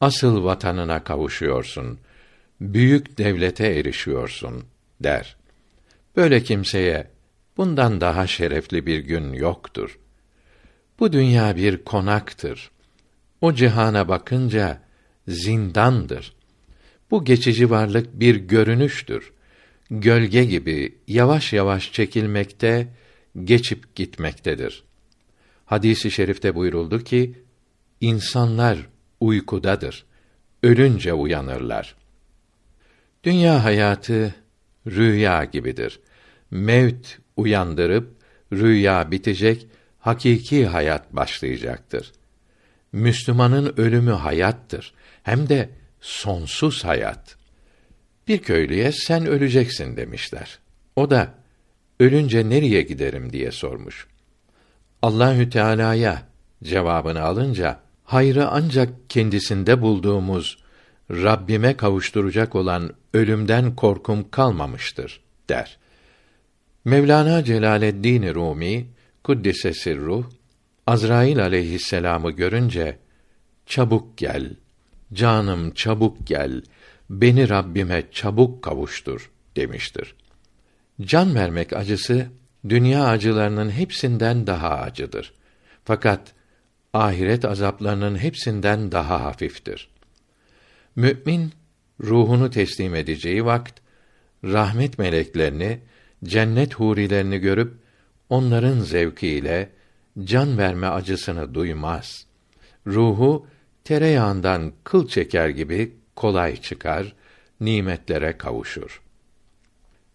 asıl vatanına kavuşuyorsun. Büyük devlete erişiyorsun der. Böyle kimseye bundan daha şerefli bir gün yoktur. Bu dünya bir konaktır. O cihana bakınca zindandır. Bu geçici varlık bir görünüştür. Gölge gibi yavaş yavaş çekilmekte, geçip gitmektedir. Hadisi şerifte buyuruldu ki, insanlar uykudadır. Ölünce uyanırlar. Dünya hayatı rüya gibidir. Mevt uyandırıp rüya bitecek, hakiki hayat başlayacaktır. Müslümanın ölümü hayattır. Hem de sonsuz hayat. Bir köylüye sen öleceksin demişler. O da ölünce nereye giderim diye sormuş. Allahü Teala'ya cevabını alınca hayrı ancak kendisinde bulduğumuz Rabbime kavuşturacak olan ölümden korkum kalmamıştır der. Mevlana Celaleddin Rumi kuddise sirruh Azrail aleyhisselamı görünce çabuk gel canım çabuk gel beni Rabbime çabuk kavuştur demiştir. Can vermek acısı dünya acılarının hepsinden daha acıdır. Fakat ahiret azaplarının hepsinden daha hafiftir. Mü'min ruhunu teslim edeceği vakt rahmet meleklerini, cennet hurilerini görüp onların zevkiyle can verme acısını duymaz. Ruhu tereyağından kıl çeker gibi kolay çıkar, nimetlere kavuşur.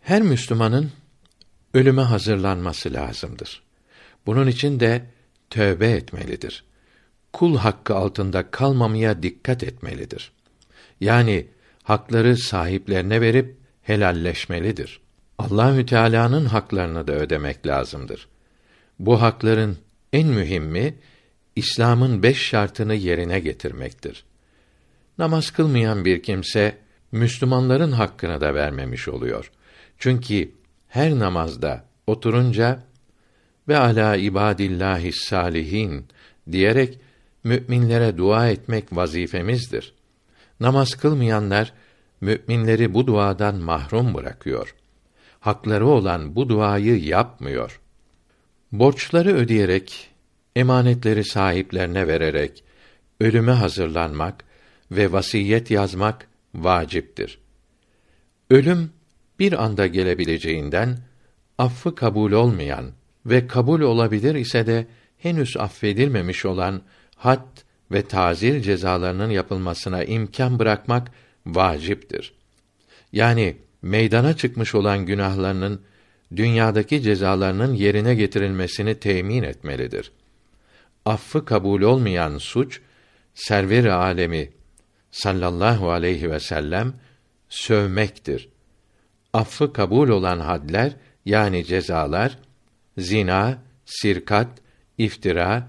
Her Müslümanın ölüme hazırlanması lazımdır. Bunun için de tövbe etmelidir. Kul hakkı altında kalmamaya dikkat etmelidir. Yani hakları sahiplerine verip helalleşmelidir. Allahü Teala'nın haklarını da ödemek lazımdır. Bu hakların en mühimi İslam'ın beş şartını yerine getirmektir. Namaz kılmayan bir kimse Müslümanların hakkını da vermemiş oluyor. Çünkü her namazda oturunca ve ala ibadillahi salihin diyerek müminlere dua etmek vazifemizdir. Namaz kılmayanlar müminleri bu duadan mahrum bırakıyor. Hakları olan bu duayı yapmıyor. Borçları ödeyerek, emanetleri sahiplerine vererek ölüme hazırlanmak ve vasiyet yazmak vaciptir. Ölüm bir anda gelebileceğinden affı kabul olmayan ve kabul olabilir ise de henüz affedilmemiş olan had ve tazir cezalarının yapılmasına imkan bırakmak vaciptir. Yani meydana çıkmış olan günahlarının dünyadaki cezalarının yerine getirilmesini temin etmelidir. Affı kabul olmayan suç server alemi sallallahu aleyhi ve sellem sövmektir. Affı kabul olan hadler yani cezalar zina, sirkat, iftira,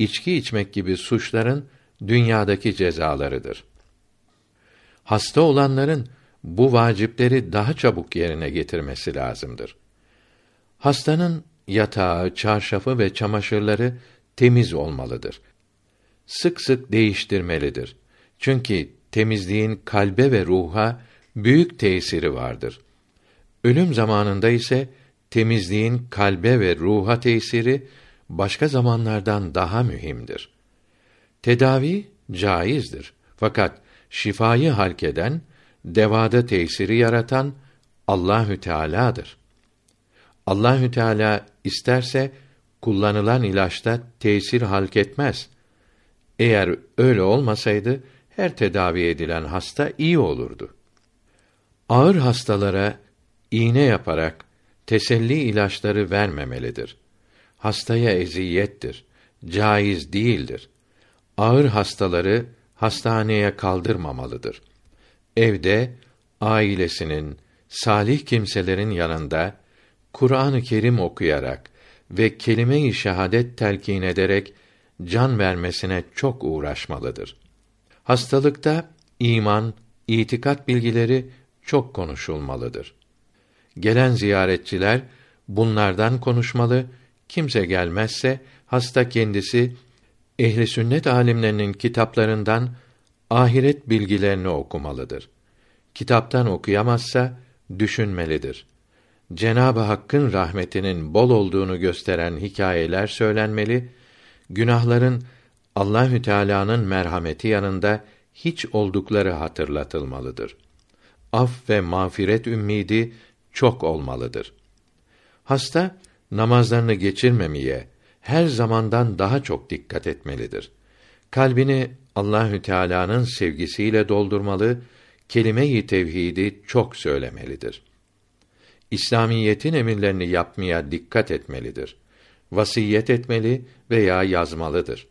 içki içmek gibi suçların dünyadaki cezalarıdır. Hasta olanların bu vacipleri daha çabuk yerine getirmesi lazımdır. Hastanın yatağı, çarşafı ve çamaşırları temiz olmalıdır. Sık sık değiştirmelidir. Çünkü temizliğin kalbe ve ruha büyük tesiri vardır. Ölüm zamanında ise temizliğin kalbe ve ruha tesiri başka zamanlardan daha mühimdir. Tedavi caizdir. Fakat şifayı halk eden, devada tesiri yaratan Allahü Teala'dır. Allahü Teala isterse kullanılan ilaçta tesir halk etmez. Eğer öyle olmasaydı her tedavi edilen hasta iyi olurdu. Ağır hastalara iğne yaparak teselli ilaçları vermemelidir. Hastaya eziyettir, caiz değildir. Ağır hastaları hastaneye kaldırmamalıdır. Evde ailesinin, salih kimselerin yanında Kur'an-ı Kerim okuyarak ve kelime-i şehadet telkin ederek can vermesine çok uğraşmalıdır. Hastalıkta iman, itikat bilgileri çok konuşulmalıdır. Gelen ziyaretçiler bunlardan konuşmalı, kimse gelmezse hasta kendisi ehli sünnet alimlerinin kitaplarından ahiret bilgilerini okumalıdır. Kitaptan okuyamazsa düşünmelidir. Cenabı Hakk'ın rahmetinin bol olduğunu gösteren hikayeler söylenmeli, günahların Allahü Teala'nın merhameti yanında hiç oldukları hatırlatılmalıdır. Af ve mağfiret ümmidi çok olmalıdır. Hasta namazlarını geçirmemeye her zamandan daha çok dikkat etmelidir. Kalbini Allahü Teala'nın sevgisiyle doldurmalı, kelime-i tevhidi çok söylemelidir. İslamiyetin emirlerini yapmaya dikkat etmelidir. Vasiyet etmeli veya yazmalıdır.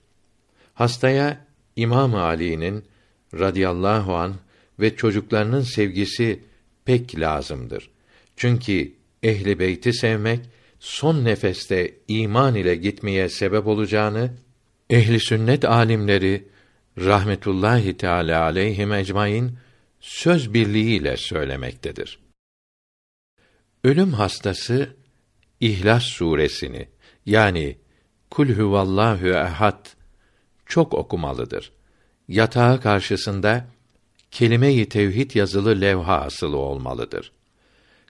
Hastaya İmam Ali'nin radıyallahu an ve çocuklarının sevgisi pek lazımdır. Çünkü ehli beyti sevmek son nefeste iman ile gitmeye sebep olacağını ehli sünnet alimleri rahmetullahi teala aleyhim ecmaîn söz birliğiyle söylemektedir. Ölüm hastası İhlas suresini yani Kul huvallahu ehad çok okumalıdır. Yatağı karşısında kelime-i tevhid yazılı levha asılı olmalıdır.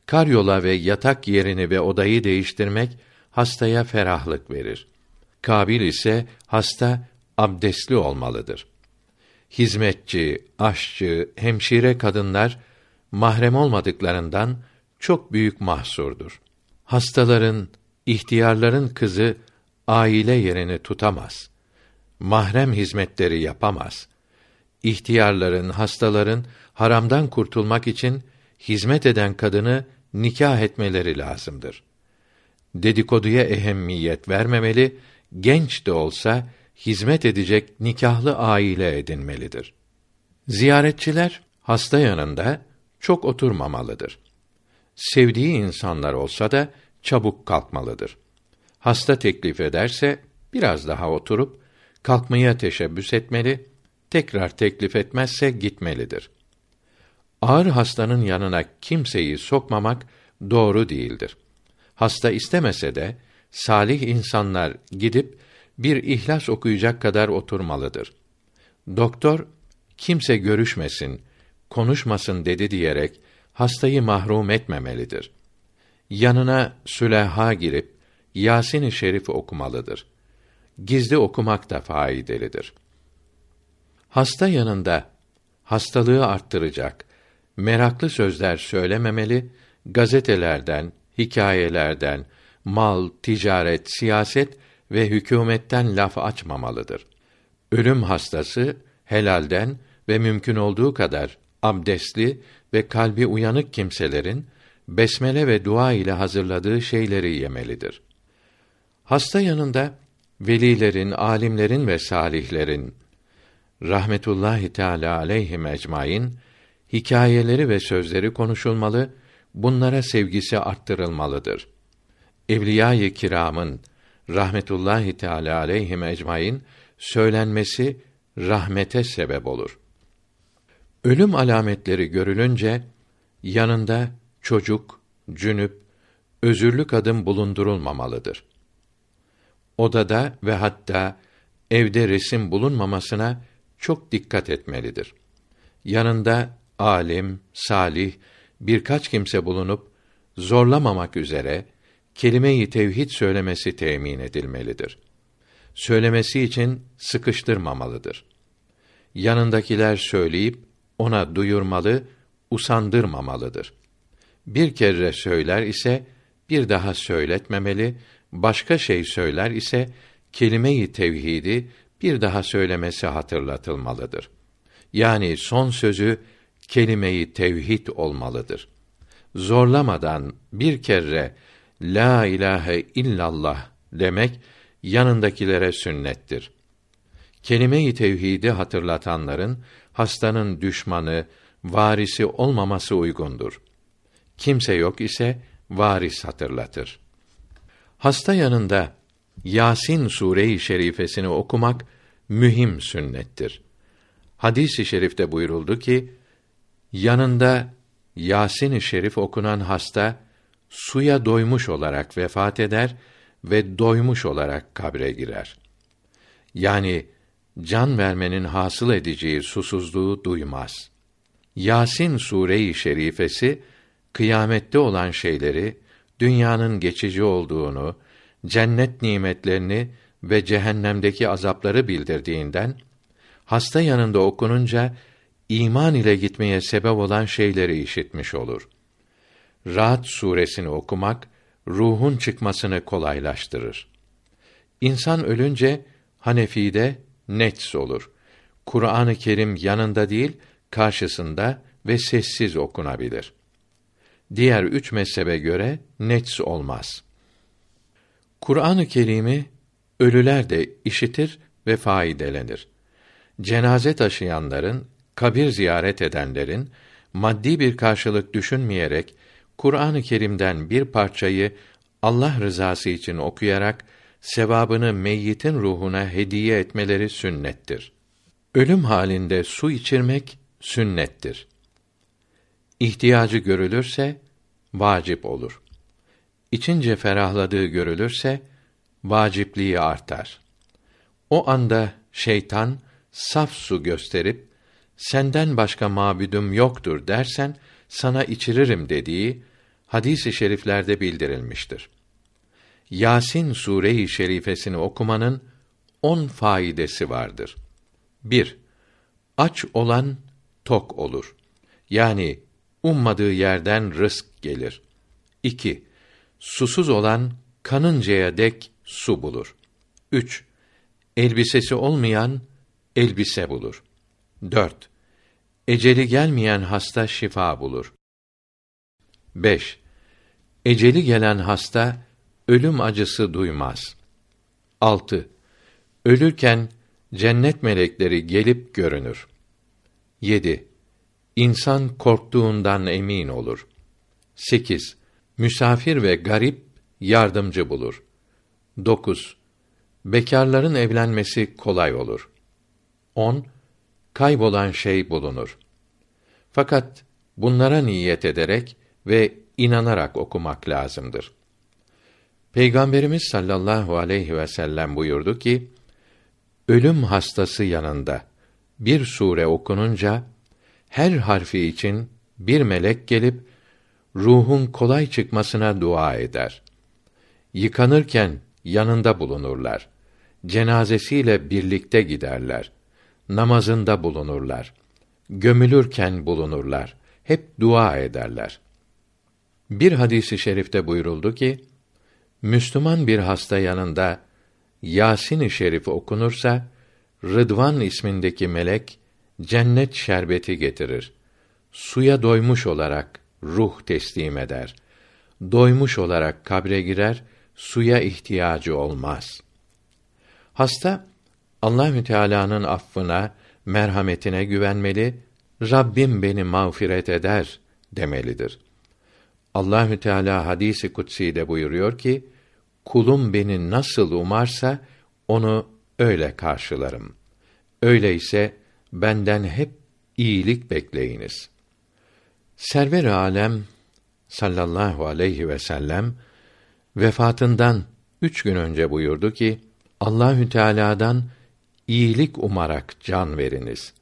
Karyola ve yatak yerini ve odayı değiştirmek hastaya ferahlık verir. Kabil ise hasta abdestli olmalıdır. Hizmetçi, aşçı, hemşire kadınlar mahrem olmadıklarından çok büyük mahsurdur. Hastaların, ihtiyarların kızı aile yerini tutamaz. Mahrem hizmetleri yapamaz. İhtiyarların, hastaların haramdan kurtulmak için hizmet eden kadını nikah etmeleri lazımdır. Dedikoduya ehemmiyet vermemeli, genç de olsa hizmet edecek nikahlı aile edinmelidir. Ziyaretçiler hasta yanında çok oturmamalıdır. Sevdiği insanlar olsa da çabuk kalkmalıdır. Hasta teklif ederse biraz daha oturup kalkmaya teşebbüs etmeli, tekrar teklif etmezse gitmelidir. Ağır hastanın yanına kimseyi sokmamak doğru değildir. Hasta istemese de salih insanlar gidip bir ihlas okuyacak kadar oturmalıdır. Doktor kimse görüşmesin, konuşmasın dedi diyerek hastayı mahrum etmemelidir. Yanına süleha girip Yasin-i Şerif okumalıdır. Gizli okumak da faydalıdır. Hasta yanında hastalığı arttıracak meraklı sözler söylememeli, gazetelerden, hikayelerden, mal, ticaret, siyaset ve hükümetten laf açmamalıdır. Ölüm hastası helalden ve mümkün olduğu kadar abdestli ve kalbi uyanık kimselerin besmele ve dua ile hazırladığı şeyleri yemelidir. Hasta yanında velilerin, alimlerin ve salihlerin rahmetullahi teala aleyhi ecmaîn hikayeleri ve sözleri konuşulmalı, bunlara sevgisi arttırılmalıdır. Evliya-i kiramın rahmetullahi teala aleyhi ecmaîn söylenmesi rahmete sebep olur. Ölüm alametleri görülünce yanında çocuk, cünüp, özürlü kadın bulundurulmamalıdır. Odada ve hatta evde resim bulunmamasına çok dikkat etmelidir. Yanında alim, salih birkaç kimse bulunup zorlamamak üzere kelime-i tevhid söylemesi temin edilmelidir. Söylemesi için sıkıştırmamalıdır. Yanındakiler söyleyip ona duyurmalı, usandırmamalıdır. Bir kere söyler ise bir daha söyletmemeli, başka şey söyler ise kelime-i tevhidi bir daha söylemesi hatırlatılmalıdır. Yani son sözü kelimeyi tevhid olmalıdır. Zorlamadan bir kere la ilahe illallah demek yanındakilere sünnettir. Kelime-i tevhidi hatırlatanların hastanın düşmanı, varisi olmaması uygundur. Kimse yok ise varis hatırlatır. Hasta yanında Yasin sure-i şerifesini okumak mühim sünnettir. Hadis-i şerifte buyuruldu ki yanında Yasin-i Şerif okunan hasta suya doymuş olarak vefat eder ve doymuş olarak kabre girer. Yani can vermenin hasıl edeceği susuzluğu duymaz. Yasin sure-i şerifesi kıyamette olan şeyleri, dünyanın geçici olduğunu, cennet nimetlerini ve cehennemdeki azapları bildirdiğinden hasta yanında okununca iman ile gitmeye sebep olan şeyleri işitmiş olur. Rahat suresini okumak ruhun çıkmasını kolaylaştırır. İnsan ölünce Hanefi'de nets olur. Kur'an-ı Kerim yanında değil, karşısında ve sessiz okunabilir. Diğer üç mezhebe göre nets olmaz. Kur'an-ı Kerim'i ölüler de işitir ve faydelenir. Cenaze taşıyanların, kabir ziyaret edenlerin maddi bir karşılık düşünmeyerek Kur'an-ı Kerim'den bir parçayı Allah rızası için okuyarak sevabını meyyitin ruhuna hediye etmeleri sünnettir. Ölüm halinde su içirmek sünnettir. İhtiyacı görülürse vacip olur. İçince ferahladığı görülürse vacipliği artar. O anda şeytan saf su gösterip senden başka mabüdüm yoktur dersen sana içiririm dediği hadis-i şeriflerde bildirilmiştir. Yasin sure-i şerifesini okumanın on faidesi vardır. 1. Aç olan tok olur. Yani ummadığı yerden rızk gelir. 2. Susuz olan kanıncaya dek su bulur. 3. Elbisesi olmayan elbise bulur. 4. Eceli gelmeyen hasta şifa bulur. 5. Eceli gelen hasta ölüm acısı duymaz. 6. Ölürken cennet melekleri gelip görünür. 7. İnsan korktuğundan emin olur. 8. Misafir ve garip yardımcı bulur. 9. Bekarların evlenmesi kolay olur. 10. Kaybolan şey bulunur. Fakat bunlara niyet ederek ve inanarak okumak lazımdır. Peygamberimiz sallallahu aleyhi ve sellem buyurdu ki: Ölüm hastası yanında bir sure okununca her harfi için bir melek gelip ruhun kolay çıkmasına dua eder. Yıkanırken yanında bulunurlar. Cenazesiyle birlikte giderler. Namazında bulunurlar. Gömülürken bulunurlar. Hep dua ederler. Bir hadisi şerifte buyuruldu ki, Müslüman bir hasta yanında Yasin-i Şerif okunursa, Rıdvan ismindeki melek cennet şerbeti getirir. Suya doymuş olarak ruh teslim eder. Doymuş olarak kabre girer, suya ihtiyacı olmaz. Hasta Allahü Teala'nın affına, merhametine güvenmeli, Rabbim beni mağfiret eder demelidir. Allahü Teala hadisi kutsi de buyuruyor ki, kulum beni nasıl umarsa onu öyle karşılarım. Öyleyse benden hep iyilik bekleyiniz. Server alem sallallahu aleyhi ve sellem vefatından üç gün önce buyurdu ki Allahü Teala'dan iyilik umarak can veriniz.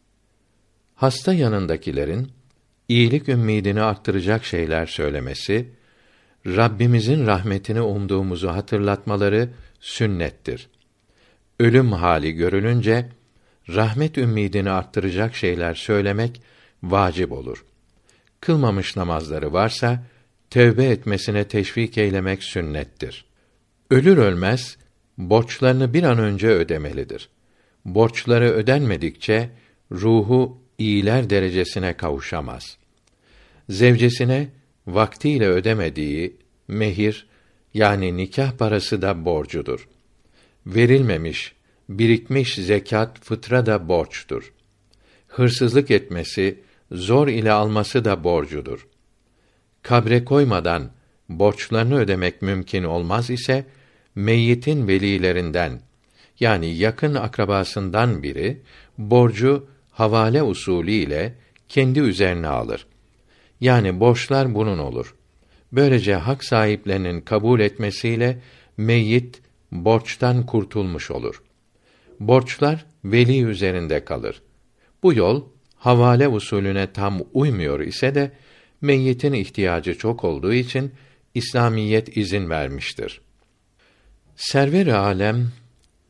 Hasta yanındakilerin iyilik ümmidini arttıracak şeyler söylemesi, Rabbimizin rahmetini umduğumuzu hatırlatmaları sünnettir. Ölüm hali görülünce rahmet ümmidini arttıracak şeyler söylemek vacip olur. Kılmamış namazları varsa tevbe etmesine teşvik eylemek sünnettir. Ölür ölmez borçlarını bir an önce ödemelidir. Borçları ödenmedikçe ruhu iyiler derecesine kavuşamaz. Zevcesine vaktiyle ödemediği mehir yani nikah parası da borcudur. Verilmemiş, birikmiş zekat, fıtra da borçtur. Hırsızlık etmesi, zor ile alması da borcudur. Kabre koymadan borçlarını ödemek mümkün olmaz ise meyyitin velilerinden yani yakın akrabasından biri borcu havale usulü ile kendi üzerine alır. Yani borçlar bunun olur. Böylece hak sahiplerinin kabul etmesiyle meyyit borçtan kurtulmuş olur. Borçlar veli üzerinde kalır. Bu yol havale usulüne tam uymuyor ise de meyyitin ihtiyacı çok olduğu için İslamiyet izin vermiştir. Server-i alem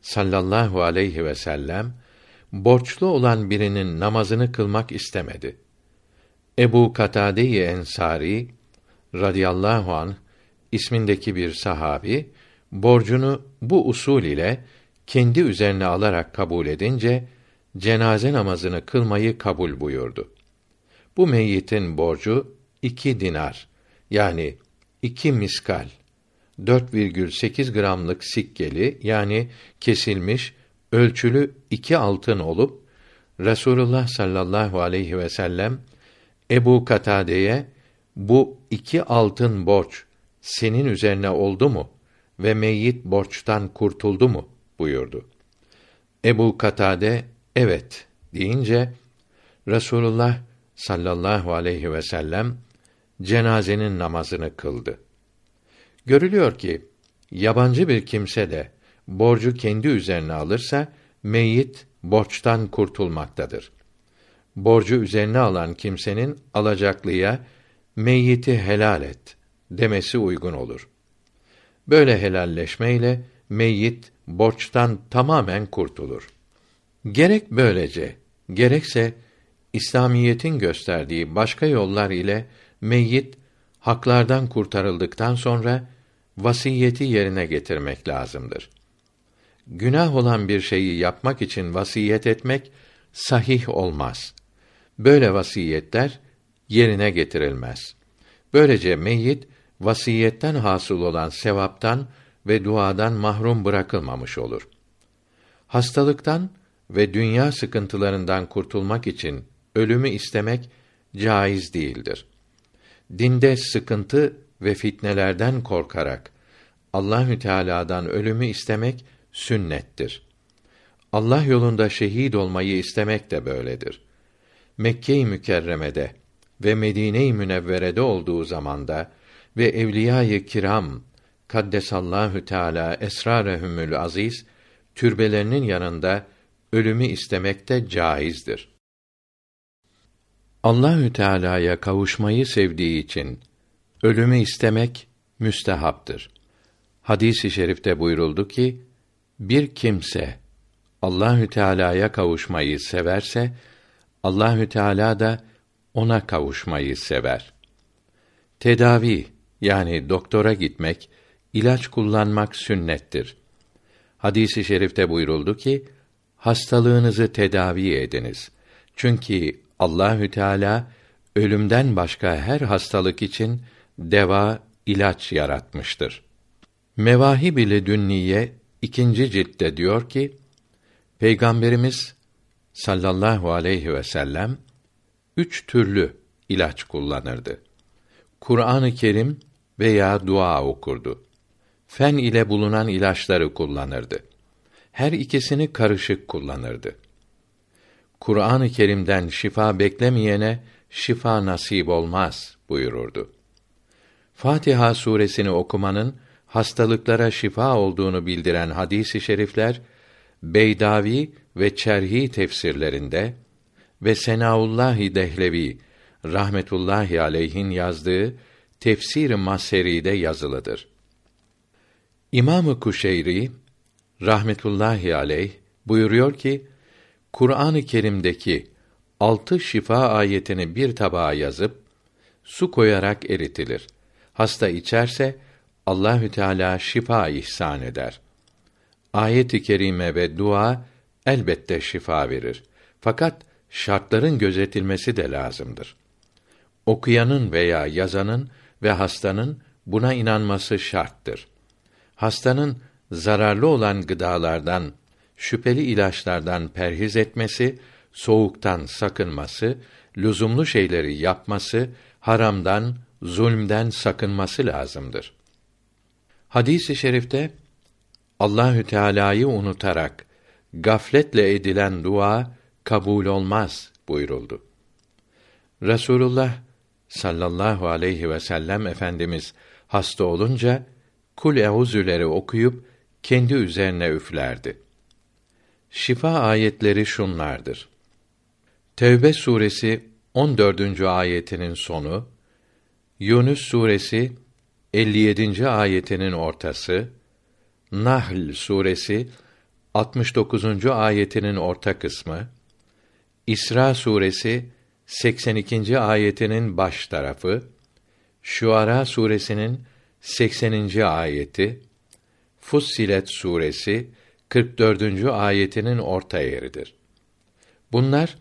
sallallahu aleyhi ve sellem borçlu olan birinin namazını kılmak istemedi. Ebu Katade-i Ensari radıyallahu an ismindeki bir sahabi borcunu bu usul ile kendi üzerine alarak kabul edince cenaze namazını kılmayı kabul buyurdu. Bu meyyitin borcu iki dinar yani iki miskal 4,8 gramlık sikkeli yani kesilmiş ölçülü iki altın olup Resulullah sallallahu aleyhi ve sellem Ebu Katade'ye bu iki altın borç senin üzerine oldu mu ve meyyit borçtan kurtuldu mu buyurdu. Ebu Katade evet deyince Resulullah sallallahu aleyhi ve sellem cenazenin namazını kıldı. Görülüyor ki yabancı bir kimse de borcu kendi üzerine alırsa meyyit borçtan kurtulmaktadır. Borcu üzerine alan kimsenin alacaklıya meyyiti helal et demesi uygun olur. Böyle helalleşmeyle meyyit borçtan tamamen kurtulur. Gerek böylece, gerekse İslamiyetin gösterdiği başka yollar ile meyyit haklardan kurtarıldıktan sonra vasiyeti yerine getirmek lazımdır. Günah olan bir şeyi yapmak için vasiyet etmek sahih olmaz. Böyle vasiyetler yerine getirilmez. Böylece meyyit vasiyetten hasıl olan sevaptan ve duadan mahrum bırakılmamış olur. Hastalıktan ve dünya sıkıntılarından kurtulmak için ölümü istemek caiz değildir. Dinde sıkıntı ve fitnelerden korkarak Allahü Teala'dan ölümü istemek sünnettir. Allah yolunda şehit olmayı istemek de böyledir. Mekke-i Mükerreme'de ve Medine-i Münevvere'de olduğu zamanda ve evliya-i kiram kaddesallahu teala esrarehumül aziz türbelerinin yanında ölümü istemek de caizdir. Allahü Teala'ya kavuşmayı sevdiği için ölümü istemek müstehaptır. Hadis-i şerifte buyuruldu ki bir kimse Allahü Teala'ya kavuşmayı severse Allahü Teala da ona kavuşmayı sever. Tedavi yani doktora gitmek, ilaç kullanmak sünnettir. Hadisi i şerifte buyuruldu ki hastalığınızı tedavi ediniz. Çünkü Allahü Teala ölümden başka her hastalık için deva, ilaç yaratmıştır. Mevahib ile Dünniye ikinci ciltte diyor ki Peygamberimiz sallallahu aleyhi ve sellem üç türlü ilaç kullanırdı. Kur'an-ı Kerim veya dua okurdu. Fen ile bulunan ilaçları kullanırdı. Her ikisini karışık kullanırdı. Kur'an-ı Kerim'den şifa beklemeyene şifa nasip olmaz buyururdu. Fatiha suresini okumanın hastalıklara şifa olduğunu bildiren hadisi şerifler Beydavi ve Çerhi tefsirlerinde ve Senaullahi Dehlevi rahmetullahi aleyhin yazdığı Tefsir-i Maseri'de yazılıdır. İmamı Kuşeyri rahmetullahi aleyh buyuruyor ki Kur'an-ı Kerim'deki altı şifa ayetini bir tabağa yazıp su koyarak eritilir. Hasta içerse Allahü Teala şifa ihsan eder. Ayet-i kerime ve dua elbette şifa verir. Fakat şartların gözetilmesi de lazımdır. Okuyanın veya yazanın ve hastanın buna inanması şarttır. Hastanın zararlı olan gıdalardan, şüpheli ilaçlardan perhiz etmesi, soğuktan sakınması, lüzumlu şeyleri yapması, haramdan, zulmden sakınması lazımdır. Hadis-i şerifte Allahü Teala'yı unutarak gafletle edilen dua kabul olmaz buyuruldu. Resulullah sallallahu aleyhi ve sellem efendimiz hasta olunca kul euzüleri okuyup kendi üzerine üflerdi. Şifa ayetleri şunlardır. Tevbe suresi 14. ayetinin sonu, Yunus suresi 57. ayetinin ortası, Nahl suresi 69. ayetinin orta kısmı, İsra suresi 82. ayetinin baş tarafı, Şuara suresinin 80. ayeti, Fussilet suresi 44. ayetinin orta yeridir. Bunlar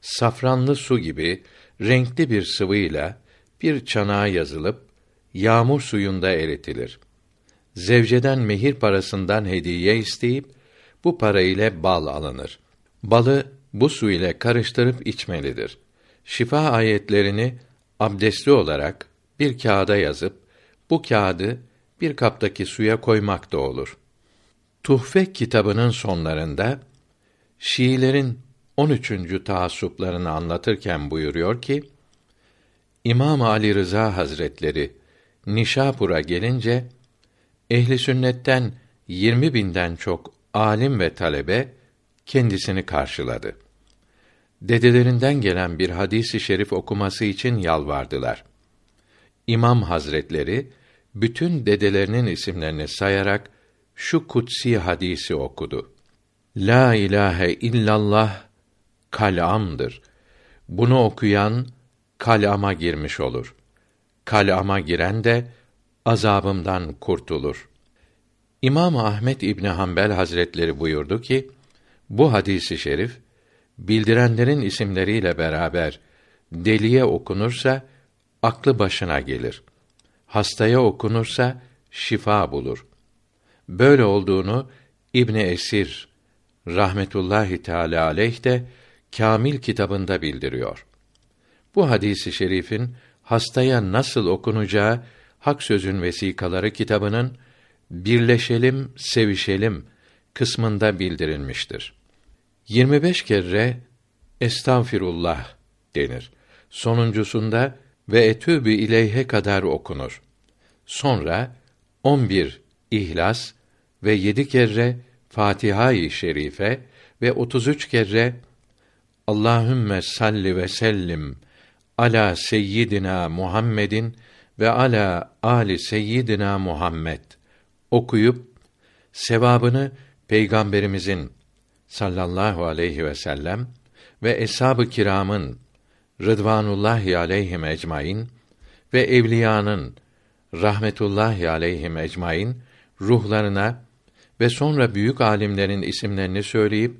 safranlı su gibi renkli bir sıvıyla bir çanağa yazılıp yağmur suyunda eritilir. Zevceden mehir parasından hediye isteyip bu para ile bal alınır. Balı bu su ile karıştırıp içmelidir. Şifa ayetlerini abdestli olarak bir kağıda yazıp bu kağıdı bir kaptaki suya koymak da olur. Tuhfe kitabının sonlarında Şiilerin 13. taassuplarını anlatırken buyuruyor ki İmam Ali Rıza Hazretleri Nişapur'a gelince ehli sünnetten 20 binden çok alim ve talebe kendisini karşıladı. Dedelerinden gelen bir hadisi şerif okuması için yalvardılar. İmam Hazretleri bütün dedelerinin isimlerini sayarak şu kutsi hadisi okudu. La ilahe illallah kalamdır. Bunu okuyan kalama girmiş olur. Kalama giren de azabımdan kurtulur. İmam Ahmet İbni Hanbel Hazretleri buyurdu ki, bu hadisi şerif bildirenlerin isimleriyle beraber deliye okunursa aklı başına gelir. Hastaya okunursa şifa bulur. Böyle olduğunu İbni Esir rahmetullahi teala aleyh de Kamil kitabında bildiriyor. Bu hadisi şerifin hastaya nasıl okunacağı Hak Sözün Vesikaları kitabının Birleşelim, sevişelim kısmında bildirilmiştir. 25 kere Estağfirullah denir. Sonuncusunda ve etübü ileyhe kadar okunur. Sonra 11 İhlas ve 7 kere Fatiha-i Şerife ve 33 kere Allahümme salli ve sellim ala seyyidina Muhammedin ve ala ali seyyidina Muhammed okuyup sevabını peygamberimizin sallallahu aleyhi ve sellem ve eshab-ı kiramın rıdvanullahi aleyhim ecmaîn ve evliyanın rahmetullahi aleyhim ecmaîn ruhlarına ve sonra büyük alimlerin isimlerini söyleyip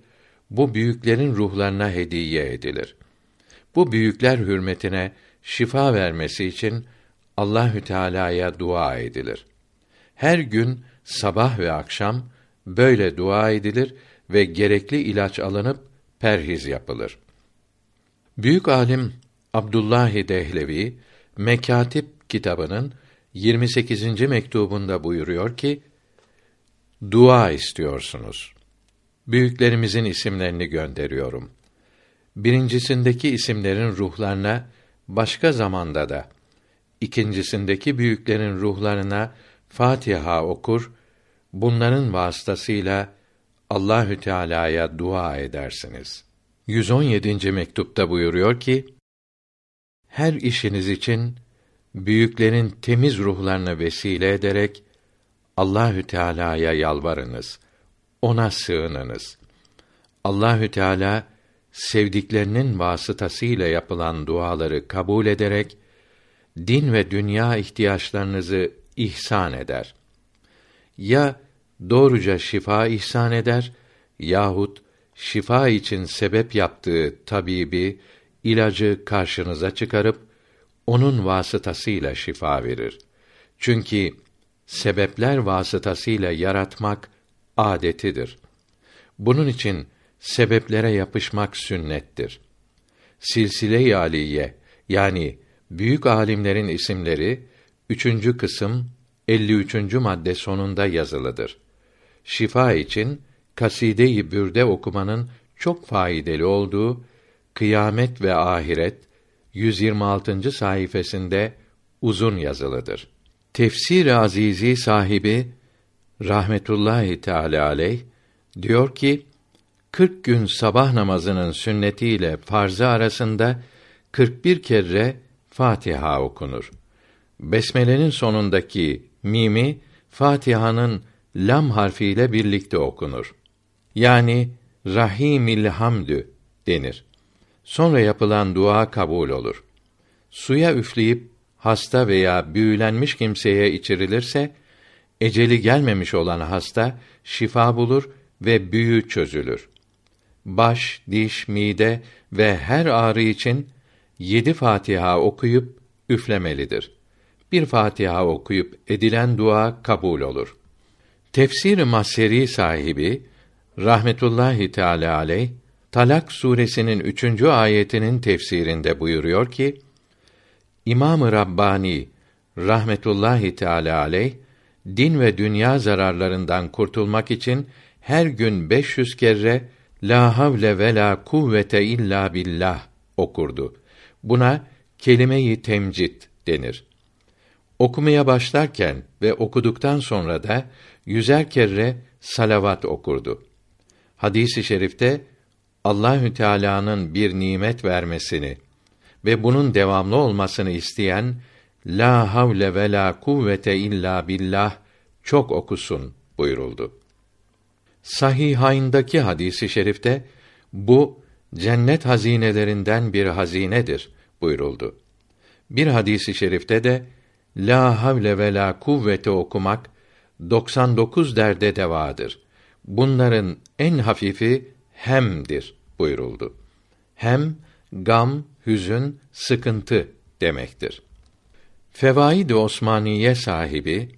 bu büyüklerin ruhlarına hediye edilir. Bu büyükler hürmetine şifa vermesi için Allahü Teala'ya dua edilir. Her gün sabah ve akşam böyle dua edilir ve gerekli ilaç alınıp perhiz yapılır. Büyük alim Abdullah Dehlevi Mekatip kitabının 28. mektubunda buyuruyor ki: Dua istiyorsunuz. Büyüklerimizin isimlerini gönderiyorum. Birincisindeki isimlerin ruhlarına başka zamanda da ikincisindeki büyüklerin ruhlarına Fatiha okur, bunların vasıtasıyla Allahü Teala'ya dua edersiniz. 117. mektupta buyuruyor ki: Her işiniz için büyüklerin temiz ruhlarını vesile ederek Allahü Teala'ya yalvarınız. Ona sığınınız. Allahü Teala sevdiklerinin vasıtasıyla yapılan duaları kabul ederek din ve dünya ihtiyaçlarınızı ihsan eder. Ya doğruca şifa ihsan eder yahut şifa için sebep yaptığı tabibi ilacı karşınıza çıkarıp onun vasıtasıyla şifa verir. Çünkü sebepler vasıtasıyla yaratmak adetidir. Bunun için sebeplere yapışmak sünnettir. Silsile-i aliye yani büyük alimlerin isimleri üçüncü kısım 53. madde sonunda yazılıdır. Şifa için kaside-i bürde okumanın çok faydalı olduğu Kıyamet ve Ahiret 126. sayfasında uzun yazılıdır. Tefsir Azizi sahibi rahmetullahi teala aleyh diyor ki 40 gün sabah namazının sünnetiyle farzı arasında 41 kere Fatiha okunur. Besmele'nin sonundaki mimi Fatiha'nın lam harfiyle birlikte okunur. Yani Rahimil Hamdü denir. Sonra yapılan dua kabul olur. Suya üfleyip hasta veya büyülenmiş kimseye içirilirse eceli gelmemiş olan hasta şifa bulur ve büyü çözülür. Baş, diş, mide ve her ağrı için yedi Fatiha okuyup üflemelidir. Bir Fatiha okuyup edilen dua kabul olur. Tefsir-i Maseri sahibi rahmetullahi teala aleyh Talak suresinin üçüncü ayetinin tefsirinde buyuruyor ki İmam-ı Rabbani rahmetullahi teala aleyh din ve dünya zararlarından kurtulmak için her gün 500 kere la havle ve la kuvvete illa billah okurdu. Buna kelime-i temcid denir. Okumaya başlarken ve okuduktan sonra da yüzer kere salavat okurdu. Hadisi i şerifte Allahü Teala'nın bir nimet vermesini ve bunun devamlı olmasını isteyen la havle ve la kuvvete illa billah çok okusun buyuruldu. Sahihayndaki hadisi şerifte bu cennet hazinelerinden bir hazinedir buyuruldu. Bir hadisi şerifte de la havle ve la kuvvete okumak 99 derde devadır. Bunların en hafifi hemdir buyuruldu. Hem gam, hüzün, sıkıntı demektir. Fevaid-i Osmaniye sahibi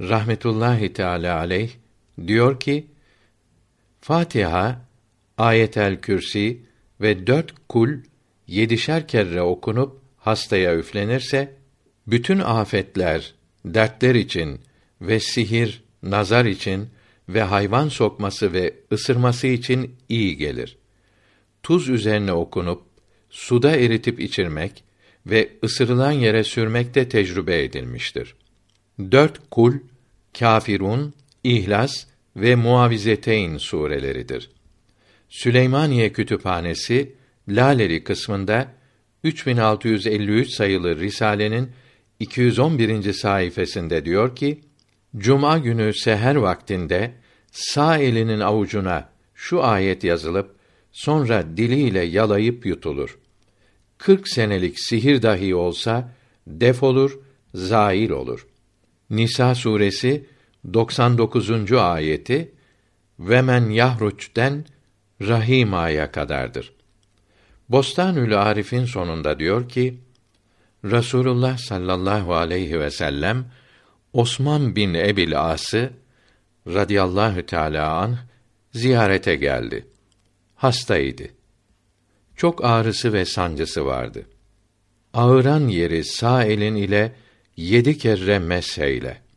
rahmetullahi teala aleyh diyor ki Fatiha, Ayetel Kürsi ve dört kul yedişer kere okunup hastaya üflenirse bütün afetler, dertler için ve sihir, nazar için ve hayvan sokması ve ısırması için iyi gelir. Tuz üzerine okunup suda eritip içirmek ve ısırılan yere sürmek de tecrübe edilmiştir. Dört kul, kafirun, İhlas ve Muavizeteyn sureleridir. Süleymaniye Kütüphanesi Laleli kısmında 3653 sayılı Risale'nin 211. sayfasında diyor ki: Cuma günü seher vaktinde sağ elinin avucuna şu ayet yazılıp sonra diliyle yalayıp yutulur. 40 senelik sihir dahi olsa defolur, zail olur. Nisa suresi 99. ayeti ve men yahruç'ten Rahima'ya kadardır. Bostanül Arif'in sonunda diyor ki Rasulullah sallallahu aleyhi ve sellem Osman bin Ebil As'ı radıyallahu teala an ziyarete geldi. Hastaydı. Çok ağrısı ve sancısı vardı. Ağıran yeri sağ elin ile yedi kere mesheyle.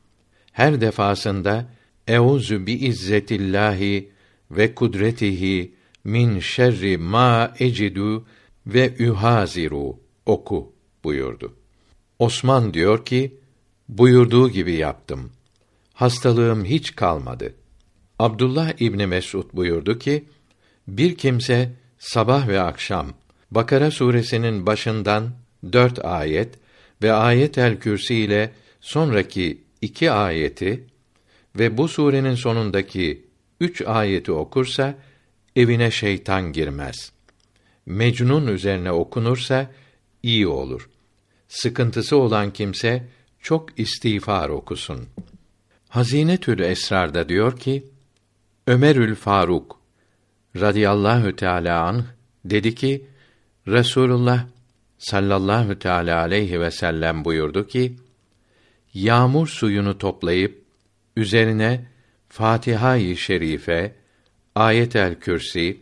Her defasında Euzu bi izzetillahi ve kudretihi min şerri ma ecidu ve ühaziru oku buyurdu. Osman diyor ki, buyurduğu gibi yaptım. Hastalığım hiç kalmadı. Abdullah İbni Mesud buyurdu ki, bir kimse sabah ve akşam Bakara suresinin başından dört ayet ve ayet el kürsi ile sonraki iki ayeti ve bu surenin sonundaki üç ayeti okursa evine şeytan girmez. Mecnun üzerine okunursa iyi olur. Sıkıntısı olan kimse çok istiğfar okusun. Hazinetül Esrar'da diyor ki Ömerül Faruk radıyallahu teala anh dedi ki Resulullah sallallahu teala aleyhi ve sellem buyurdu ki yağmur suyunu toplayıp üzerine Fatiha-i Şerife, Ayet-el Kürsi,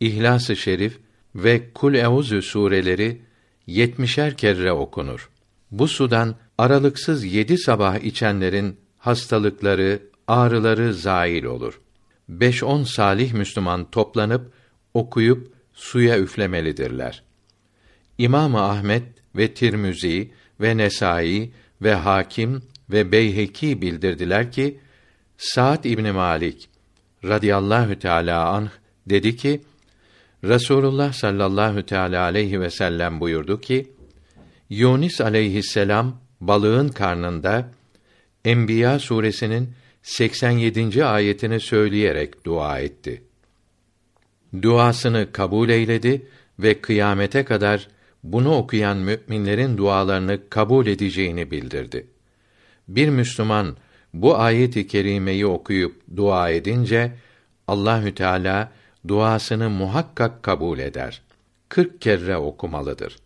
İhlas-ı Şerif ve Kul Euzü sureleri yetmişer kere okunur. Bu sudan aralıksız yedi sabah içenlerin hastalıkları, ağrıları zail olur. Beş on salih Müslüman toplanıp, okuyup, suya üflemelidirler. İmam Ahmet ve Tirmizi ve Nesai ve Hakim ve Beyheki bildirdiler ki Sa'd İbn Malik radıyallahu teala anh Dedi ki: Resulullah sallallahu teala aleyhi ve sellem buyurdu ki: Yunus aleyhisselam balığın karnında Enbiya suresinin 87. ayetini söyleyerek dua etti. Duasını kabul eyledi ve kıyamete kadar bunu okuyan müminlerin dualarını kabul edeceğini bildirdi. Bir Müslüman bu ayet-i kerimeyi okuyup dua edince Allahü Teala duasını muhakkak kabul eder. 40 kere okumalıdır.